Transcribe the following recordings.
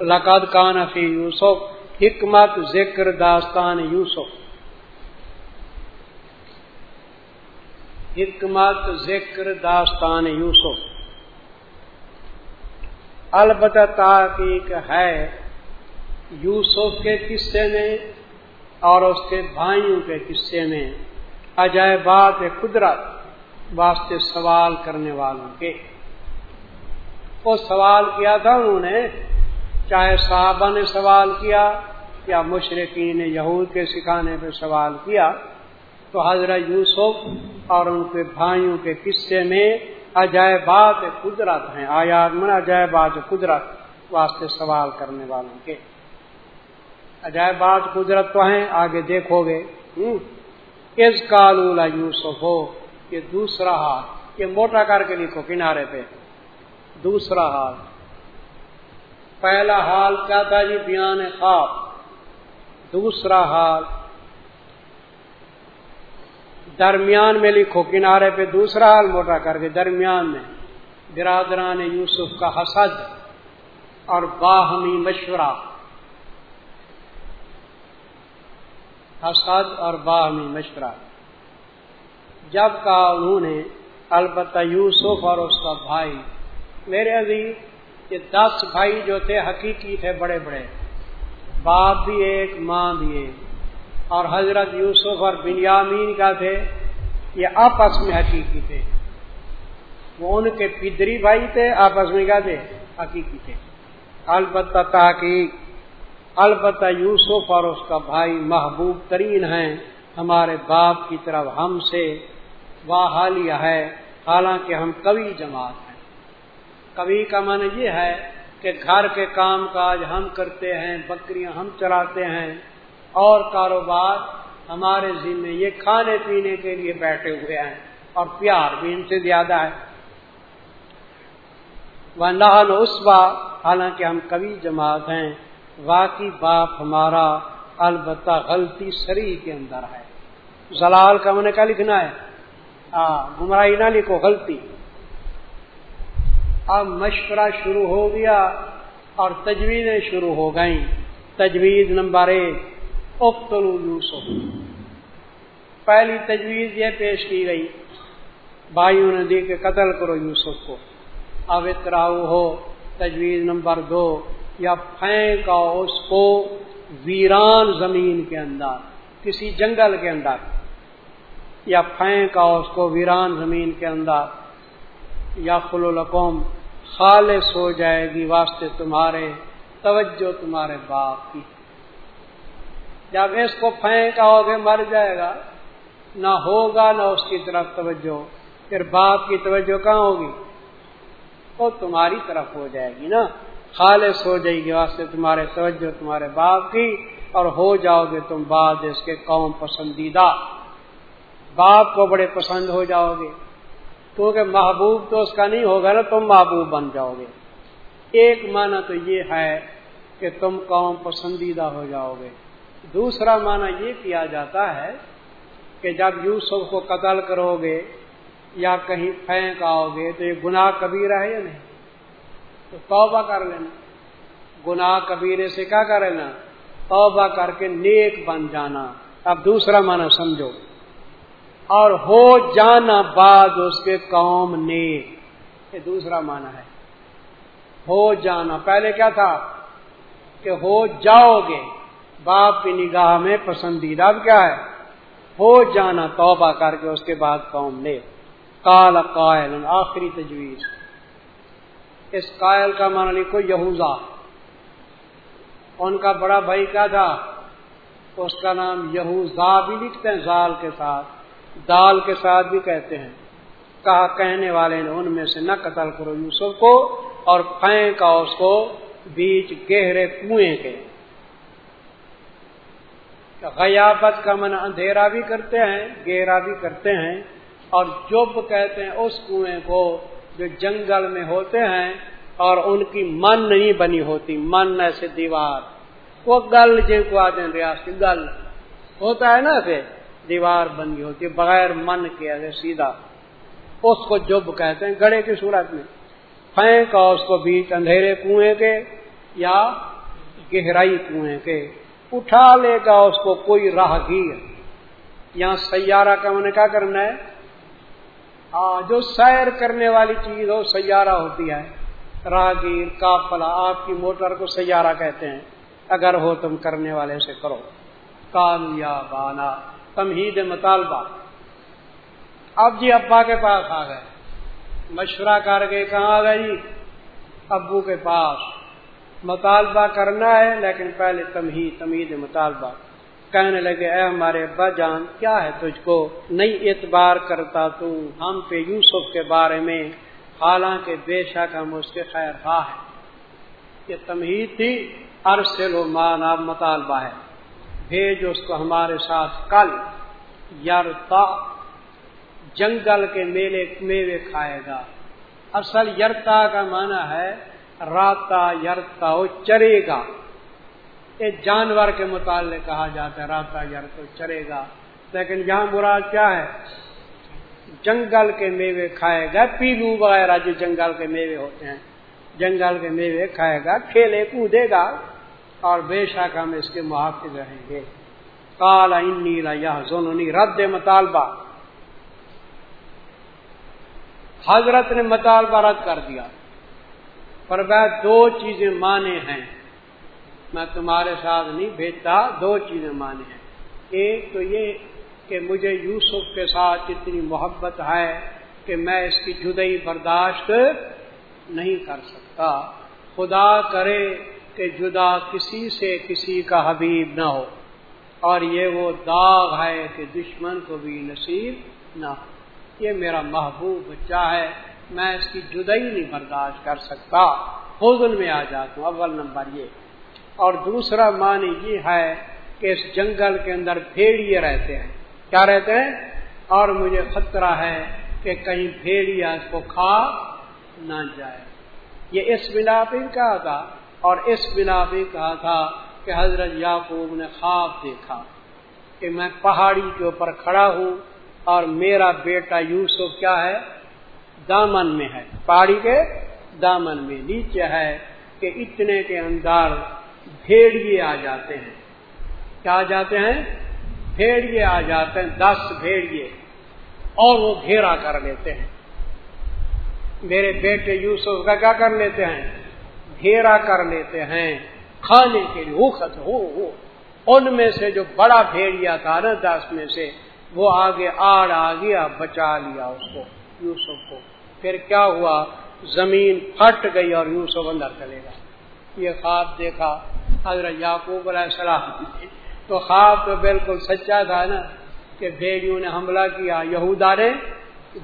لقد کان فی یوسف، حکمت، ذکر، داستان یوسف۔ حکمت، ذکر، داستان یوسف۔ البتہ تحقیق ہے، یوسف کے قصے میں اور اس کے بھائیوں کے قصے میں عجائبات قدرت واسطے سوال کرنے والوں کے۔ وہ سوال کیا تھا انہوں نے؟ چاہے صحابہ نے سوال کیا یا مشرقین یہود کے سکھانے پہ سوال کیا، تو حضرت یوسف اور ان کے بھائیوں کے قصے میں عجائبات قدرت ہیں۔ آیات من عجائبات قدرت واسطے سوال کرنے والوں کے۔ عجائبات قدرت تو ہیں، آگے دیکھو گے۔ اس کالولا یوسف ہو یہ دوسرا ہاتھ، یہ موٹا کر کے لکھو کنارے پہ۔ دوسرا حال پہلا حال کیا تھا جی؟ بیان خواب. دوسرا حال، درمیان میں لکھو، کنارے پہ دوسرا حال موٹا کر کے، درمیان میں، برادران یوسف کا حسد اور باہمی مشورہ. حسد اور باہمی مشورہ. جب کہا انہوں نے، البتہ یوسف اور اس کا بھائی، میرے عزیز یہ دس بھائی جو تھے حقیقی تھے بڑے بڑے، باپ بھی ایک، ماں بھی ایک۔ اور حضرت یوسف اور بنیامین کا تھے، یہ آپس میں حقیقی تھے۔ وہ ان کے پدری بھائی تھے، آپس میں کیا تھے؟ حقیقی تھے۔ البتہ تحقیق، البتہ یوسف اور اس کا بھائی محبوب ترین ہیں۔ ہمارے باپ کی طرف ہم سے واہ حالیہ ہے۔ حالانکہ ہم کبھی جماعت کبھی کا من یہ ہے کہ گھر کے کام کاج ہم کرتے ہیں، بکریاں ہم چراتے ہیں، اور کاروبار ہمارے ذمے یہ کھانے پینے کے لیے بیٹھے ہوئے ہیں، اور پیار بھی ان سے زیادہ ہے۔ وہ نہن اسبا حالانکہ ہم کبھی جماعت ہیں، واقعی باپ ہمارا البتہ غلطی سری کے اندر ہے۔ زلال کا من کا لکھنا ہے؟ ہاں گمراہی نہ لکھو، غلطی۔ اب مشورہ شروع ہو گیا اور تجویزیں شروع ہو گئیں۔ تجویز نمبر ایک اختلو یوسف۔ پہلی تجویز یہ پیش کی گئی، بھائیوں نے دی کہ قتل کرو یوسف کو۔ اب اتراؤ ہو، تجویز نمبر دو، یا پھینکا اس کو ویران زمین کے اندر، کسی جنگل کے اندر۔ یا پھینکا اس کو ویران زمین کے اندر۔ یا خلوقوم خالص ہو جائے گی واسطے تمہارے توجہ تمہارے باپ کی۔ جب اس کو پھینکا ہوگے مر جائے گا۔ نہ ہوگا، نہ اس کی طرف توجہ۔ پھر باپ کی توجہ کہاں ہوگی؟ وہ تمہاری طرف ہو جائے گی نا۔ خالص ہو جائے گی واسطے تمہارے توجہ تمہارے باپ کی، اور ہو جاؤ گے تم بعد اس کے قوم پسندیدہ۔ باپ کو بڑے پسند ہو جاؤ گے۔ کیونکہ محبوب تو اس کا نہیں ہوگا نا، تم محبوب بن جاؤ گے۔ ایک معنی تو یہ ہے کہ تم قوم پسندیدہ ہو جاؤ گے۔ دوسرا معنی یہ کیا جاتا ہے کہ جب یوسف کو قتل کرو گے یا کہیں پھینک آؤ گے، تو یہ گناہ کبیرہ ہے یا نہیں؟ تو توبہ کر لینا۔ گناہ کبیرے سے کیا کر لینا؟ توبہ کر کے نیک بن جانا۔ اب دوسرا معنی سمجھو۔ اور ہو جانا بعد اس کے قوم نیک یہ دوسرا معنی ہے۔ ہو جانا۔ پہلے کیا تھا؟ کہ ہو جاؤ گے۔ باپ کی نگاہ میں پسندیدہ اب کیا ہے؟ ہو جانا۔ توبہ کر کے اس کے بعد قوم نے۔ کال قائل، آخری تجویز۔ اس قائل کا مانا لکھو یہوزا۔ ان کا بڑا بھائی کیا تھا؟ اس کا نام یہوزا بھی لکھتے ہیں، زال کے ساتھ۔ دال کے ساتھ بھی کہتے ہیں۔ کہا کہنے والے نے ان میں سے نہ قتل کرو یوسف کو اور پھینکا اس کو بیچ گہرے کنویں کے۔ غیابت کا من اندھیرا بھی کرتے ہیں، گہرا بھی کرتے ہیں اور جب کہتے ہیں اس کنویں کو جو جنگل میں ہوتے ہیں اور ان کی من نہیں بنی ہوتی، من ایسے دیوار۔ وہ گل جن کو آتے ہیں ریاست، گل۔ ہوتا ہے نا پھر۔ دیوار بنی ہوتی ہے، بغیر من کے ایسے سیدھا۔ اس کو جب کہتے ہیں گڑے کی صورت میں۔ پھینکا اس کو بیچ اندھیرے کنویں کے یا گہرائی کنویں کے۔ اٹھا لے گا اس کو کوئی راہگیر۔ یہاں سیارہ کا میں نے کیا کرنا ہے۔ ہاں، جو سیر کرنے والی چیز ہو، سیارہ ہوتی ہے۔ راہگیر کافلا آپ کی موٹر کو سیارہ کہتے ہیں۔ اگر ہو تم کرنے والے سے کرو۔ بانا تمہید مطالبہ۔ اب جی ابا کے پاس آ گئے۔ مشورہ کر کے کہاں آ گئے جی؟ ابو کے پاس۔ مطالبہ کرنا ہے، لیکن پہلے تمہید تمہید مطالبہ۔ کہنے لگے، اے ہمارے ابا جان، کیا ہے تجھ کو؟ نہیں اعتبار کرتا تو ہم پہ یوسف کے بارے میں، حالانکہ بے شک ہم اس کے خیر خواہ ہے یہ تمہید تھی، ارسل و مان اب مطالبہ ہے۔ بھیج اس کو ہمارے ساتھ کل یارتا جنگل کے میلے، میوے کھائے گا۔ اصل یرتا کا معنی ہے، راتا یرتا چرے گا۔ یہ جانور کے متعلق کہا جاتا ہے، راتا یرتا چرے گا۔ لیکن یہاں مراد کیا ہے؟ جنگل کے میوے کھائے گا، پیلو وغیرہ جو جنگل کے میوے ہوتے ہیں، جنگل کے میوے کھائے گا، کھیلے، کودے گا۔ اور بے شک ہم اس کے محافظ رہیں گے۔ کالا نیلا یا رد مطالبہ۔ حضرت نے مطالبہ رد کر دیا۔ پر وہ دو چیزیں مانے ہیں۔ میں تمہارے ساتھ نہیں بھیجتا، دو چیزیں مانے ہیں۔ ایک تو یہ کہ مجھے یوسف کے ساتھ اتنی محبت ہے کہ میں اس کی جدئی برداشت نہیں کر سکتا۔ خدا کرے کہ جدا کسی سے کسی کا حبیب نہ ہو۔ اور یہ وہ داغ ہے کہ دشمن کو بھی نصیب نہ ہو۔ یہ میرا محبوب بچہ ہے، میں اس کی جدئی نہیں برداشت کر سکتا۔ حوضل میں آ جاتا ہوں اول نمبر یہ۔ اور دوسرا معنی یہ ہے کہ اس جنگل کے اندر بھیڑیے رہتے ہیں۔ کیا رہتے ہیں؟ اور مجھے خطرہ ہے کہ کہیں بھیڑیا اس کو کھا نہ جائے۔ یہ اس بنا پہ کہا تھا اور اس بنا پہ کہا تھا کہ حضرت یعقوب نے خواب دیکھا کہ میں پہاڑی کے اوپر کھڑا ہوں اور میرا بیٹا یوسف کیا ہے؟ دامن میں ہے۔ پہاڑی کے دامن میں۔ نیچے ہے کہ اتنے کے اندر بھیڑیے آ جاتے ہیں۔ کیا آ جاتے ہیں؟ بھیڑیے آ جاتے ہیں۔ دس بھیڑیے۔ اور وہ گھیرا کر لیتے ہیں۔ میرے بیٹے یوسف کا کیا کر لیتے ہیں؟ گھیرا کر لیتے ہیں، کھانے کے لیے وقت ہو ہو ان میں سے جو بڑا بھیڑیا تھا نا دس میں سے، وہ آگے آڑ آ گیا بچا لیا اس کو، یوسف کو۔ پھر کیا ہوا؟ زمین پھٹ گئی اور یوسف اندر چلے گا یہ خواب دیکھا حضرت یعقوب علیہ السلام۔ تو خواب تو بالکل سچا تھا نا کہ بھیڑیوں نے حملہ کیا یہودا نے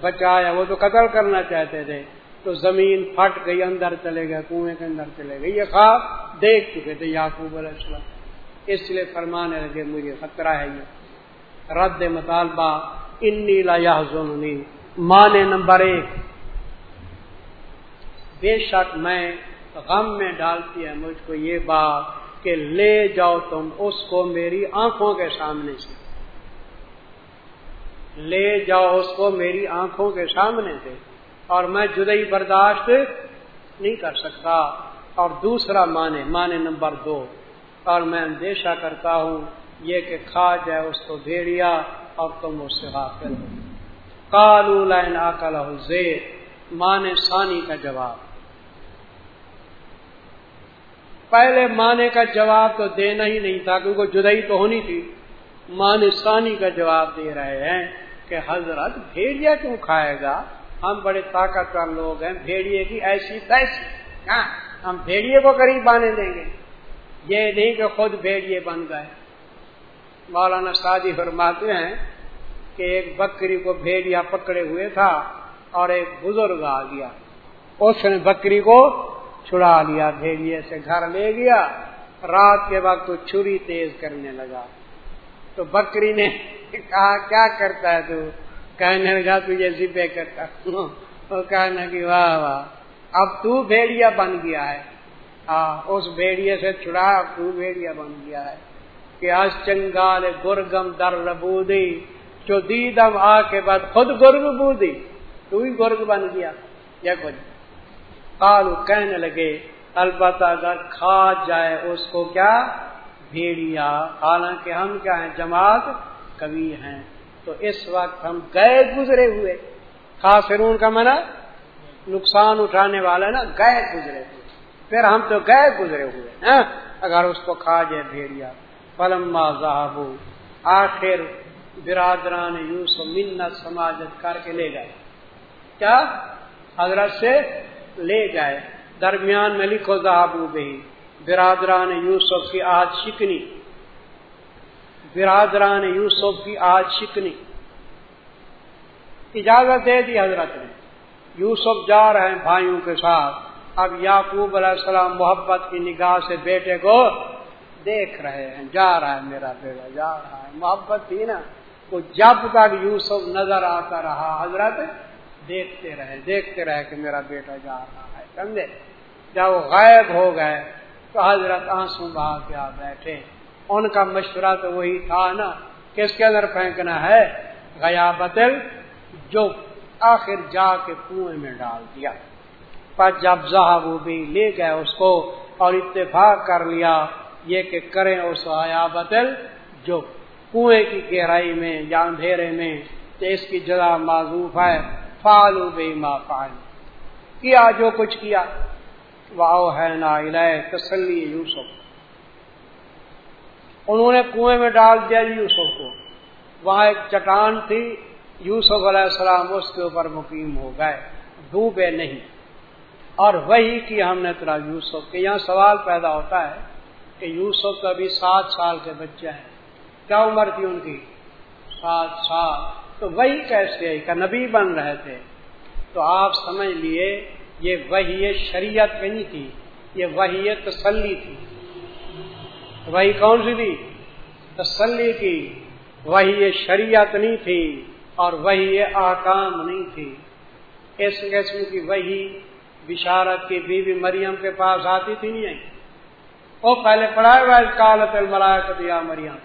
بچایا، وہ تو قتل کرنا چاہتے تھے۔ تو زمین پھٹ گئی، اندر چلے گئے، کنویں کے اندر چلے گئے۔ یہ خواب دیکھ چکے تھے یعقوب علیہ السلام۔ اس لیے فرمانے لگے مجھے خطرہ ہے یہ۔ رد مطالبہ، انی لا یا مانے نمبر ایک، بے شک میں غم میں ڈالتی ہے مجھ کو یہ بات کہ لے جاؤ تم اس کو میری آنکھوں کے سامنے سے۔ لے جاؤ اس کو میری آنکھوں کے سامنے سے۔ اور میں جدئی برداشت نہیں کر سکتا۔ اور دوسرا مانے مانے نمبر دو۔ اور میں اندیشہ کرتا ہوں، یہ کہ کھا جائے اس کو بھیڑیا اور تم اس سے حاصل ہو۔ کالو لائن آکل زیر مانے ثانی کا جواب۔ پہلے مانے کا جواب تو دینا ہی نہیں تھا، کیونکہ جدئی تو ہونی تھی۔ مانے ثانی کا جواب دے رہے ہیں کہ حضرت بھیڑیا کیوں کھائے گا؟ ہم بڑے طاقتور لوگ ہیں، بھیڑیے کی ایسی تیسی۔ ہاں ہم بھیڑیے کو قریب بانے دیں گے۔ یہ نہیں کہ خود بھیڑیے بن گئے۔ مولانا شادی فرماتے ہیں کہ ایک بکری کو بھیڑیا پکڑے ہوئے تھا اور ایک بزرگ آ گیا۔ اس نے بکری کو چھڑا لیا، بھیڑیے سے گھر لے گیا۔ رات کے وقت تو چھری تیز کرنے لگا۔ تو بکری نے کہا، کیا کرتا ہے تو؟ کہنے لگا تجھے ذبے کرتا ہوں۔ وہ کہنے کی واہ واہ۔ اب تو بھیڑیا بن گیا ہے۔ ہاں اس بھیڑیے سے چھڑا، اب تو بھیڑیا بن گیا ہے۔ کہ آج چنگال گرگم در ربودی جو دیدم آ کے بعد خود گرگ بودی۔ تو ہی گرگ بن گیا۔ یا کچھ کالو کہنے لگے، البتہ اگر کھا جائے اس کو کیا؟ بھیڑیا۔ حالانکہ ہم کیا ہیں؟ جماعت کبھی ہیں۔ تو اس وقت ہم گئے گزرے ہوئے۔ خاصرون کا منع نقصان اٹھانے والا نا گئے گزرے ہوئے۔ پھر ہم تو گئے گزرے ہوئے ہاں؟ اگر اس کو کھا جائے، بھیڑیا۔ پلما ذہبو آخر برادران یوسف منت سماجت کر کے لے گئے۔ کیا؟ حضرت سے لے گئے۔ درمیان میں لکھو ذہبو بہی۔ برادران یوسف کی آج شکنی۔ برادران یوسف کی آج شکنی۔ اجازت دے دی حضرت نے۔ یوسف جا رہے ہیں بھائیوں کے ساتھ۔ اب یعقوب علیہ السلام محبت کی نگاہ سے بیٹے کو دیکھ رہے ہیں۔ جا رہا ہے میرا بیٹا، جا رہا ہے۔ محبت تھی نا۔ تو جب تک یوسف نظر آتا رہا، حضرت دیکھتے رہے دیکھتے رہے کہ میرا بیٹا جا رہا ہے، سمجھے؟ جب وہ غائب ہو گئے تو حضرت آنسو بہا کے آ بیٹھے۔ ان کا مشورہ تو وہی تھا نا، کس کے اندر پھینکنا ہے؟ گیا بتل جو آخر جا کے کنویں میں ڈال دیا۔ پر جب وہ بھی لے گئے اس کو اور اتفاق کر لیا، یہ کہ کریں اس آیا بتل جو کنویں کی گہرائی میں یا اندھیرے میں تو اس کی جگہ معذوف ہے۔ فالو بے ما فال کیا جو کچھ کیا۔ واؤ ہے نا تسلی یوسف۔ انہوں نے کنویں میں ڈال دیا یوسف کو۔ وہاں ایک چٹان تھی، یوسف علیہ السلام اس کے اوپر مقیم ہو گئے، ڈوبے نہیں۔ اور وہی کی ہم نے ترا یوسف کے۔ یہاں سوال پیدا ہوتا ہے کہ یوسف تو ابھی سات سال کے بچے ہیں۔ کیا عمر تھی ان کی؟ سات سال۔ تو وہی کیسے کا نبی بن رہے تھے؟ تو آپ سمجھ لیے، یہ وہی شریعت نہیں تھی، یہ وہی تسلی تھی۔ وہی کون سی تھی؟ تسلی کی۔ وہی شریعت نہیں تھی اور وہی آکام نہیں تھی۔ اس قسم کی وہی بشارت کی بیوی مریم کے پاس آتی تھی نہیں وہ پہلے پڑھایا ہوا کالت المرایا کو دیا مریم۔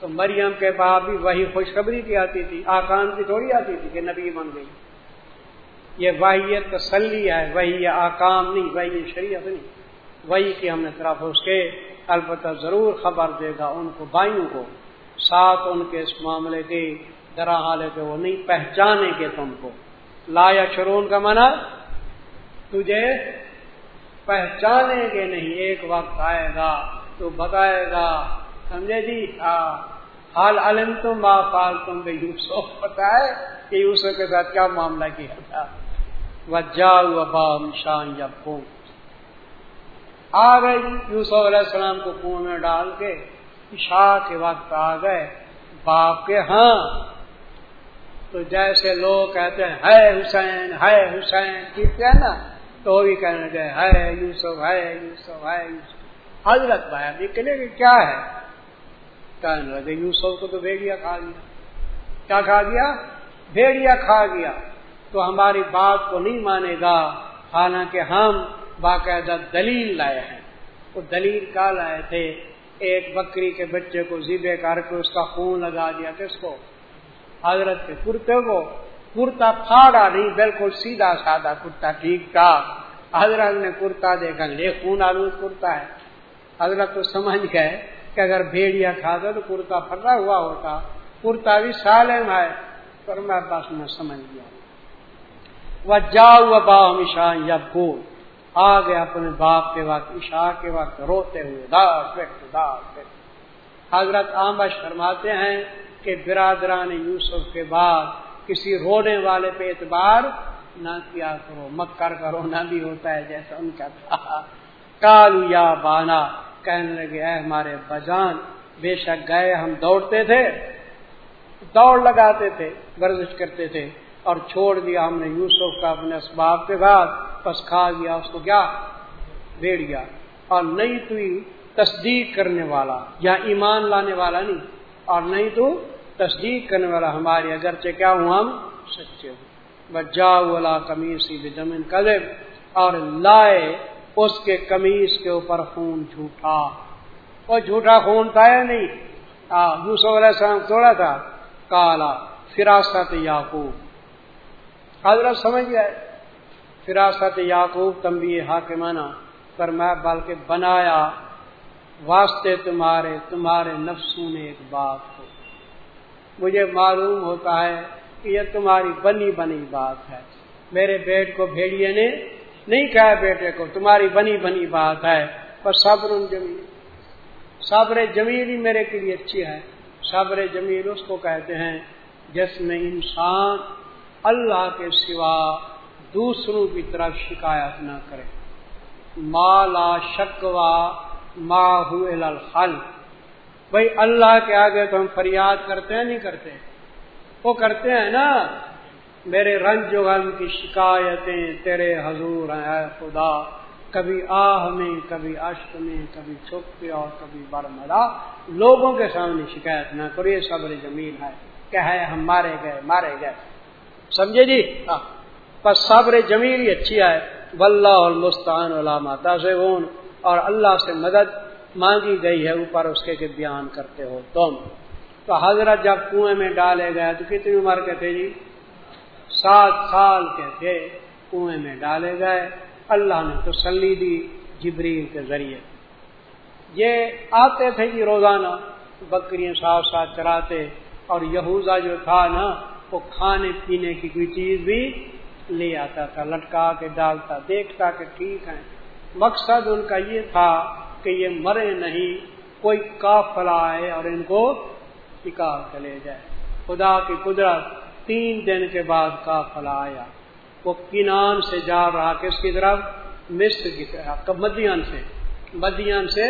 تو مریم کے بعد بھی وہی خوشخبری کی آتی تھی، آکام کی تھوڑی آتی تھی کہ نبی بن گئی۔ یہ وہی تسلی ہے، وہی آکام نہیں، وہی شریعت نہیں۔ وہی کی ہم نے طرف اس کے البتہ ضرور خبر دے گا ان کو، بھائیوں کو۔ ساتھ ان کے اس معاملے کی درا حال کہ وہ نہیں پہچانیں گے تم کو۔ لا یا شرون کا منع تجھے پہچانیں گے نہیں، ایک وقت آئے گا تو بتائے گا۔ سمجھے جی؟ ہاں۔ حال علم تم با فال تم بے یوسف پتا ہے کہ یوسف کے ساتھ کیا معاملہ کیا تھا؟ وہ جاؤ شان جب کو آ گئے یوسف علیہ السلام کو کنویں میں ڈال کے شاہ کے وقت آ گئے۔ باپ کے ہاں۔ تو جیسے لوگ کہتے ہیں، ہے حسین ہے حسین، ٹھیک ہے نا؟ تو وہ بھی کہنے لگے، ہے یوسف ہے یوسف ہے یوسف۔ حضرت بھائی ابھی کہنے کہ کیا ہے؟ کہنے لگے، یوسف کو تو بھیڑیا کھا گیا۔ کیا کھا گیا؟ بھیڑیا کھا گیا۔ تو ہماری بات کو نہیں مانے گا۔ حالانکہ ہم باقاعدہ دلیل لائے ہیں۔ وہ دلیل کا لائے تھے۔ ایک بکری کے بچے کو زیبے کر کے اس کا خون لگا دیا کس کو۔ حضرت کے کرتے کو کرتا پھاڑا نہیں، بالکل سیدھا سادہ کرتا، ٹھیک تھا۔ حضرت نے کرتا دیکھا یہ خون آلود کرتا ہے۔ حضرت تو سمجھ گئے کہ اگر بھیڑیا کھاتا تو کرتا پھٹا ہوا ہوتا۔ کرتا بھی سالم ہے، پر میں بس میں سمجھ گیا۔ وہ جاؤ با ہمیشہ جب کو آ گیا اپنے باپ کے وقت، عشاء کے وقت، روتے ہوئے دار پٹ حضرت آمبش فرماتے ہیں کہ برادران یوسف کے بعد کسی رونے والے پہ اعتبار نہ کیا کرو، مکر کرو، نہ بھی ہوتا ہے جیسا ان کا تھا۔ کالو یا بانا، کہنے لگے، اے ہمارے بجان، بے شک گئے ہم دوڑتے تھے، دوڑ لگاتے تھے، ورزش کرتے تھے۔ اور چھوڑ دیا ہم نے یوسف کا اپنے اسباب کے بعد پس کھا گیا، اس کو کیا؟ بیڑ گیا۔ اور نہیں تو تصدیق کرنے والا، یا ایمان لانے والا نہیں، اور نہیں تو تصدیق کرنے والا ہماری، اگرچہ کیا ہوں ہم؟ سچے ہوں۔ بجا والا کمیز سی زمین قدم اور لائے اس کے کمیز کے اوپر خون جھوٹا۔ وہ جھوٹا خون تھا یا نہیں؟ یوسف علیہ السلام توڑا تھا۔ کالا فراست یاقوب حضرت سمجھ گئے۔ فراست یاقوب تمبی حاکمانہ، پر میں بلکہ بنایا واسطے تمہارے تمہارے نفسوں نے ایک بات کو۔ مجھے معلوم ہوتا ہے کہ یہ تمہاری بنی بنی بات ہے۔ میرے بیٹ کو بھیڑیے نے نہیں کہا بیٹے کو، تمہاری بنی بنی بات ہے۔ پر صبر جمیل صبر جمیل ہی میرے کے لیے اچھی ہے۔ صبر جمیل اس کو کہتے ہیں جس میں انسان اللہ کے سوا دوسروں کی طرف شکایت نہ کرے۔ مالا شکوا ما الخل بھائی اللہ کے آگے تو ہم فریاد کرتے ہیں، نہیں کرتے۔ وہ کرتے ہیں نا، میرے رنج و غم کی شکایتیں تیرے حضور ہیں، اے خدا۔ کبھی آہ میں، کبھی اشک میں، کبھی چھپ کے اور کبھی بڑھ لوگوں کے سامنے شکایت نہ کرو، یہ صبر جمیل ہے۔ کہ ہے، ہم مارے گئے مارے گئے۔ سمجھے جی؟ ہاں۔ بس صبر جمیل ہی اچھی ہے واللہ المستان علامات اور اللہ سے مدد مانگی گئی ہے اوپر اس کے کہ بیان کرتے ہو تم۔ تو حضرت جب کنویں میں ڈالے گئے تو کتنی عمر کے تھے جی؟ سات سال کے تھے۔ کنویں میں ڈالے گئے۔ اللہ نے تسلی دی جبریل کے ذریعے۔ یہ آتے تھے جی روزانہ۔ بکریاں ساتھ ساتھ چراتے اور یہوزا جو تھا نا وہ کھانے پینے کی کوئی چیز بھی لے آتا تھا، لٹکا کے ڈالتا، دیکھتا کہ ٹھیک ہے مقصد ان کا یہ تھا کہ یہ مرے نہیں، کوئی کافلا آئے اور ان کو شکار چلے جائے۔ خدا کی قدرت تین دن کے بعد کافلا آیا۔ وہ کینان سے جا رہا، کس کی طرف؟ مصر کی طرف مدیان سے۔ مدیان سے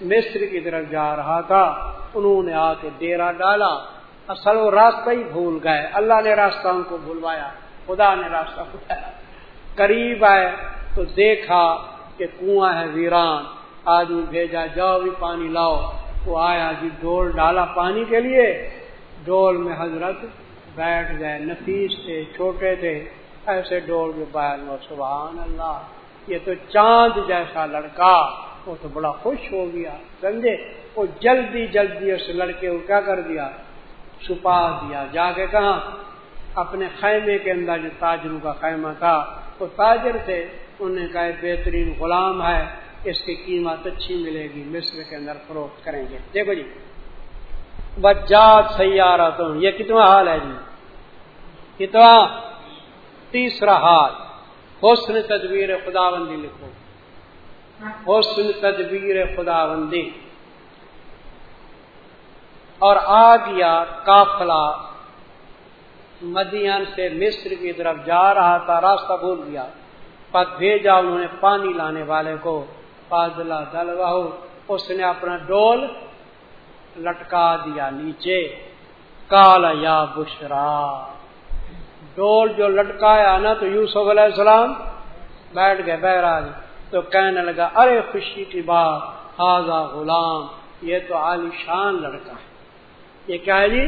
مصر کی طرف جا رہا تھا۔ انہوں نے آ کے ڈیرا ڈالا۔ اصل وہ راستہ ہی بھول گئے۔ اللہ نے راستہ ان کو بھولوایا، خدا نے راستہ بھولایا قریب آئے تو دیکھا کہ کنواں ہے ویران۔ آدمی بھیجا، جاؤ بھی پانی لاؤ۔ وہ آیا جی ڈول ڈالا پانی کے لیے۔ ڈول میں حضرت بیٹھ گئے، نفیس تھے، چھوٹے تھے۔ ایسے ڈول کے باہر سبحان اللہ، یہ تو چاند جیسا لڑکا۔ وہ تو بڑا خوش ہو گیا۔ سمجھے؟ وہ جلدی جلدی اس لڑکے کو کیا کر دیا؟ چھپا دیا۔ جا کے کہاں؟ اپنے خیمے کے اندر جو تاجروں کا خیمہ تھا، وہ تاجر تھے۔ انہوں نے کہا بہترین غلام ہے، اس کی قیمت اچھی ملے گی، مصر کے اندر فروخت کریں گے۔ دیکھو جی بجات سیارہ تو یہ کتنا حال ہے جی؟ کتنا؟ تیسرا حال۔ حسن تدبیر خدا بندی لکھو۔ حسن تدبیر خدا بندی اور آ گیا کافلا مدین سے مصر کی طرف جا رہا تھا، راستہ بھول گیا۔ پت بھیجا انہوں نے پانی لانے والے کو۔ پادلا دل بہو اس نے اپنا ڈول لٹکا دیا نیچے۔ کالا یا بشرا، ڈول جو لٹکایا نا تو یوسف علیہ السلام بیٹھ گئے بہراج تو کہنے لگا، ارے خوشی کی بات ہاضا غلام، یہ تو عالی شان لڑکا ہے۔ یہ کیا ہے جی؟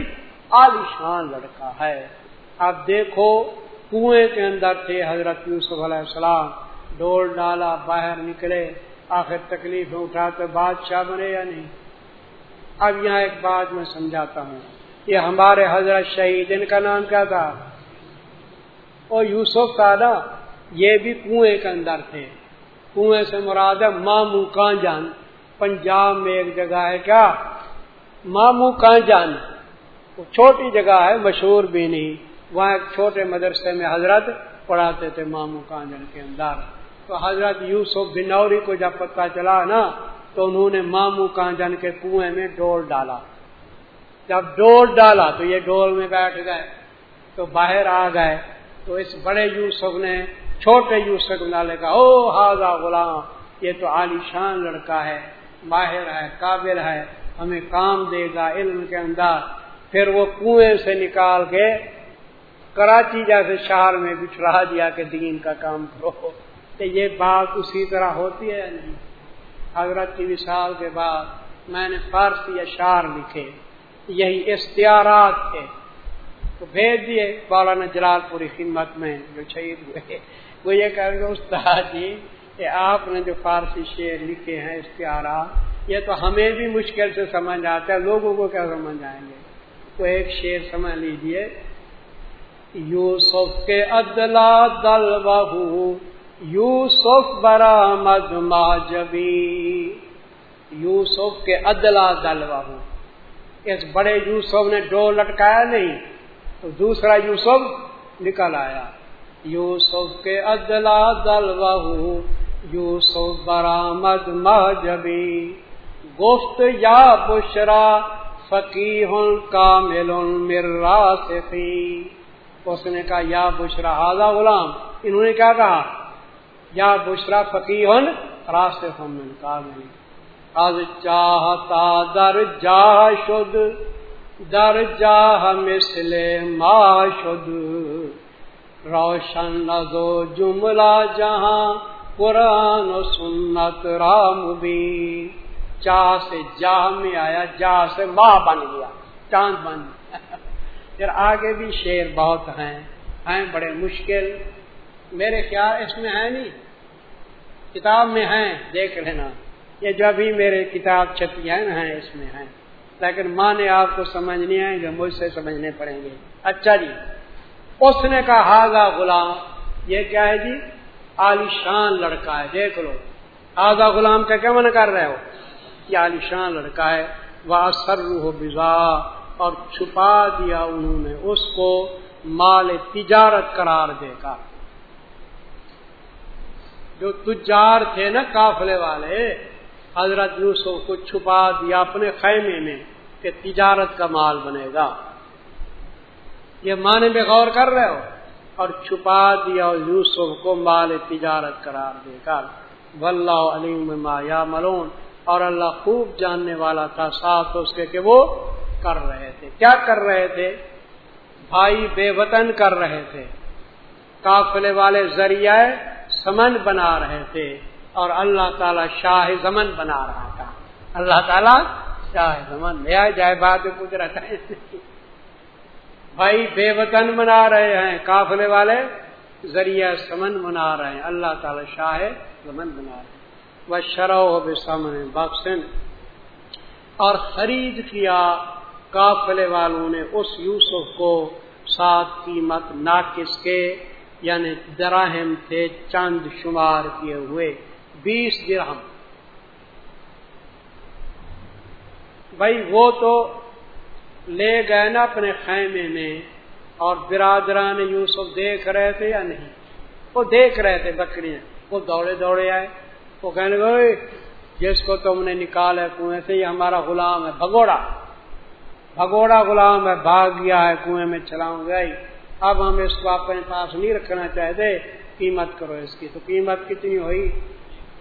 عالی شان لڑکا ہے۔ اب دیکھو، کنویں کے اندر تھے حضرت یوسف علیہ السلام۔ ڈول ڈالا، باہر نکلے۔ آخر تکلیف اٹھاتے بادشاہ بنے یا نہیں؟ اب یہاں ایک بات میں سمجھاتا ہوں۔ یہ ہمارے حضرت شہید ان کا نام کیا تھا؟ اور یوسف تھا نا یہ بھی کنویں کے اندر تھے۔ کنویں سے مراد ہے مامو کانجان پنجاب میں ایک جگہ ہے کیا؟ مامو کانجان وہ چھوٹی جگہ ہے، مشہور بھی نہیں۔ وہاں ایک چھوٹے مدرسے میں حضرت پڑھاتے تھے مامو کانجن کے اندر۔ تو حضرت یوسف بنوری کو جب پتہ چلا نا، تو انہوں نے مامو کانجن کے کنویں میں ڈول ڈالا۔ جب ڈول ڈالا تو یہ ڈول میں بیٹھ گئے، تو باہر آ گئے۔ تو اس بڑے یوسف نے چھوٹے یوسف نالے کا او ہاضا غلام، یہ تو عالی شان لڑکا ہے، ماہر ہے، قابل ہے۔ ہمیں کام دے گا علم کے اندر۔ پھر وہ کنویں سے نکال کے کراچی جیسے شہر میں بچھڑا دیا کہ دین کا کام کرو۔ کہ یہ بات اسی طرح ہوتی ہے نہیں؟ حضرت کی وشال کے بعد میں نے فارسی اشعار لکھے۔ یہی اشتہارات تھے تو بھیج دیے مولانا جلال پوری خدمت میں جو شہید ہوئے۔ وہ یہ کہیں گے استاد جی کہ آپ نے جو فارسی شعر لکھے ہیں اشتہارات یہ تو ہمیں بھی مشکل سے سمجھ آتا ہے، لوگوں کو کیا سمجھ آئیں گے؟ تو ایک شعر سمجھ لیجیے۔ یوسف کے ادلا دل بہو، یوسف برآمد ماجبی یوسف کے ادلا دلوا ہوں اس بڑے یوسف نے ڈو لٹکایا نہیں تو دوسرا یوسف نکل آیا۔ یوسف کے ادلا دلوا ہوں یوسف برآمد ماجبی گفت یا بشرا فقی ہوں کا اس نے کہا، یا بشرا ہاضا غلام انہوں نے کیا کہا؟ یا بشرا فقی ہن راستے من از چاہتا در جا شد در جا مثل ما شد۔ روشن نزو جملہ جہاں قرآن و سنت رام بھی چاہ سے جاہ میں آیا، جا سے ماں بن گیا، چاند بن گیا۔ پھر آگے بھی شیر بہت ہیں ہیں بڑے مشکل۔ میرے خیال اس میں ہے نہیں، کتاب میں ہیں، دیکھ لینا۔ یہ جو ابھی میرے کتاب چھپی ہے نا اس میں ہیں۔ لیکن ماں نے آپ کو سمجھ نہیں آئیں گے مجھ سے سمجھنے پڑیں گے۔ اچھا جی اس نے کہا ہاضا غلام یہ کیا ہے جی؟ عالیشان لڑکا ہے، دیکھ لو۔ ہاضا غلام کا کیا من کر رہے ہو؟ یہ عالیشان لڑکا ہے۔ وہ سر روح بزا اور چھپا دیا انہوں نے اس کو۔ مال تجارت قرار دے کر جو تجار تھے نا کافلے والے، حضرت یوسف کو چھپا دیا اپنے خیمے میں کہ تجارت کا مال بنے گا۔ یہ معنی میں غور کر رہے ہو؟ اور چھپا دیا یوسف کو مال تجارت قرار دے کر واللہ علیم ما یا ملون اور اللہ خوب جاننے والا تھا ساتھ اس کے کہ وہ کر رہے تھے۔ کیا کر رہے تھے؟ بھائی بے وطن کر رہے تھے۔ قافلے والے ذریعہ سمن بنا رہے تھے اور اللہ تعالی شاہ زمن بنا رہا تھا۔ اللہ تعالیٰ شاہ زمن۔ لیا جائے بات قدرت ہے بھائی بے وطن بنا رہے ہیں، قافلے والے ذریعہ سمن بنا رہے ہیں۔ اللہ تعالی شاہ زمن بنا رہے ہیں۔ وہ شرو بے سمن بخشن اور خرید کیا قافلے والوں نے اس یوسف کو سات قیمت ناقص کے یعنی دراہم تھے چاند شمار کیے ہوئے، بیس درہم۔ بھائی وہ تو لے گئے نا اپنے خیمے میں، اور برادران یوسف دیکھ رہے تھے یا نہیں؟ وہ دیکھ رہے تھے بکریاں۔ وہ دوڑے دوڑے آئے۔ وہ کہنے گئے جس کو تم نے نکالا کنویں سے یہ ہمارا غلام ہے، بھگوڑا۔ بھگوڑا غلام ہے، بھاگ گیا ہے، کنویں میں چلاؤں گئی اب ہم اس کو اپنے پاس نہیں رکھنا چاہتے۔ قیمت کرو اس کی۔ تو قیمت کتنی ہوئی؟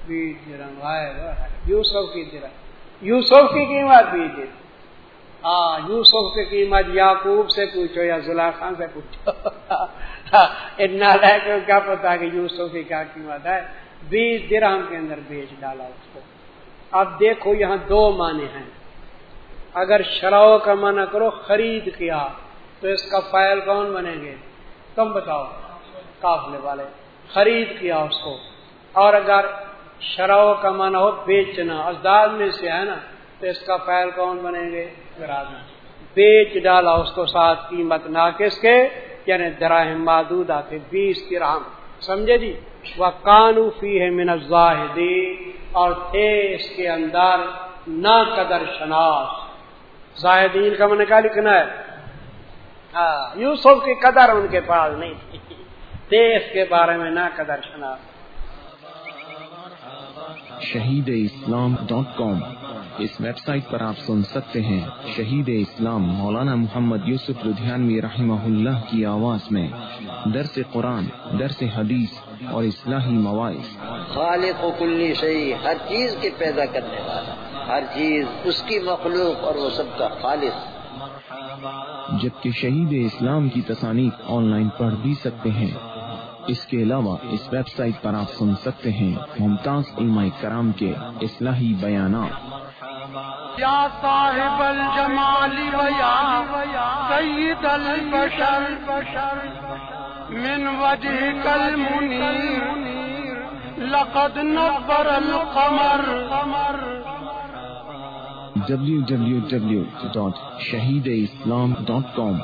بیس درم یوسف کی درم یوسف کی قیمت بیس درم ہاں یوسف کی قیمت یعقوب سے پوچھو یا ضلع خان سے پوچھو۔ اتنا لے کیا پتا کہ یوسف کی کیا قیمت ہے؟ بیس درہم کے اندر بیچ ڈالا اس کو۔ اب دیکھو یہاں دو معنی ہیں۔ اگر شراؤ کا منع کرو خرید کیا، تو اس کا فائل کون بنیں گے؟ تم بتاؤ، قافلے والے۔ خرید کیا اس کو۔ اور اگر شرح کا من ہو بیچنا ازداد میں سے ہے نا، تو اس کا فائل کون بنیں گے؟ بیچ ڈالا اس کو ساتھ، قیمت نہ کس کے یعنی دراہم مادود آتے بیس درہم۔ سمجھے جی؟ وہ کانوفی ہے من اور تھے اس کے اندر نہ قدر شناس۔ زاہدین کا من کیا لکھنا ہے۔ ہاں یوسف کی قدر ان کے پاس نہیں تھی۔ دیش کے بارے میں نہ قدر سنا شہید اسلام ڈاٹ کام۔ اس ویب سائٹ پر آپ سن سکتے ہیں شہید اسلام مولانا محمد یوسف لدھیانوی رحمہ اللہ کی آواز میں۔ درس قرآن درس حدیث اور اصلاحی مواعث۔ خالق و کلی صحیح ہر چیز کے پیدا کرنے والا ہر چیز اس کی مخلوق اور وہ سب کا خالق۔ جبکہ شہید اسلام کی تصانیف آن لائن پڑھ بھی سکتے ہیں۔ اس کے علاوہ اس ویب سائٹ پر آپ سن سکتے ہیں ممتاز علماء کرام کے اصلاحی بیانات۔ یا صاحب الجمال سید البشر۔ من وجهك المنير لقد نبر القمر. www.shahideislam.com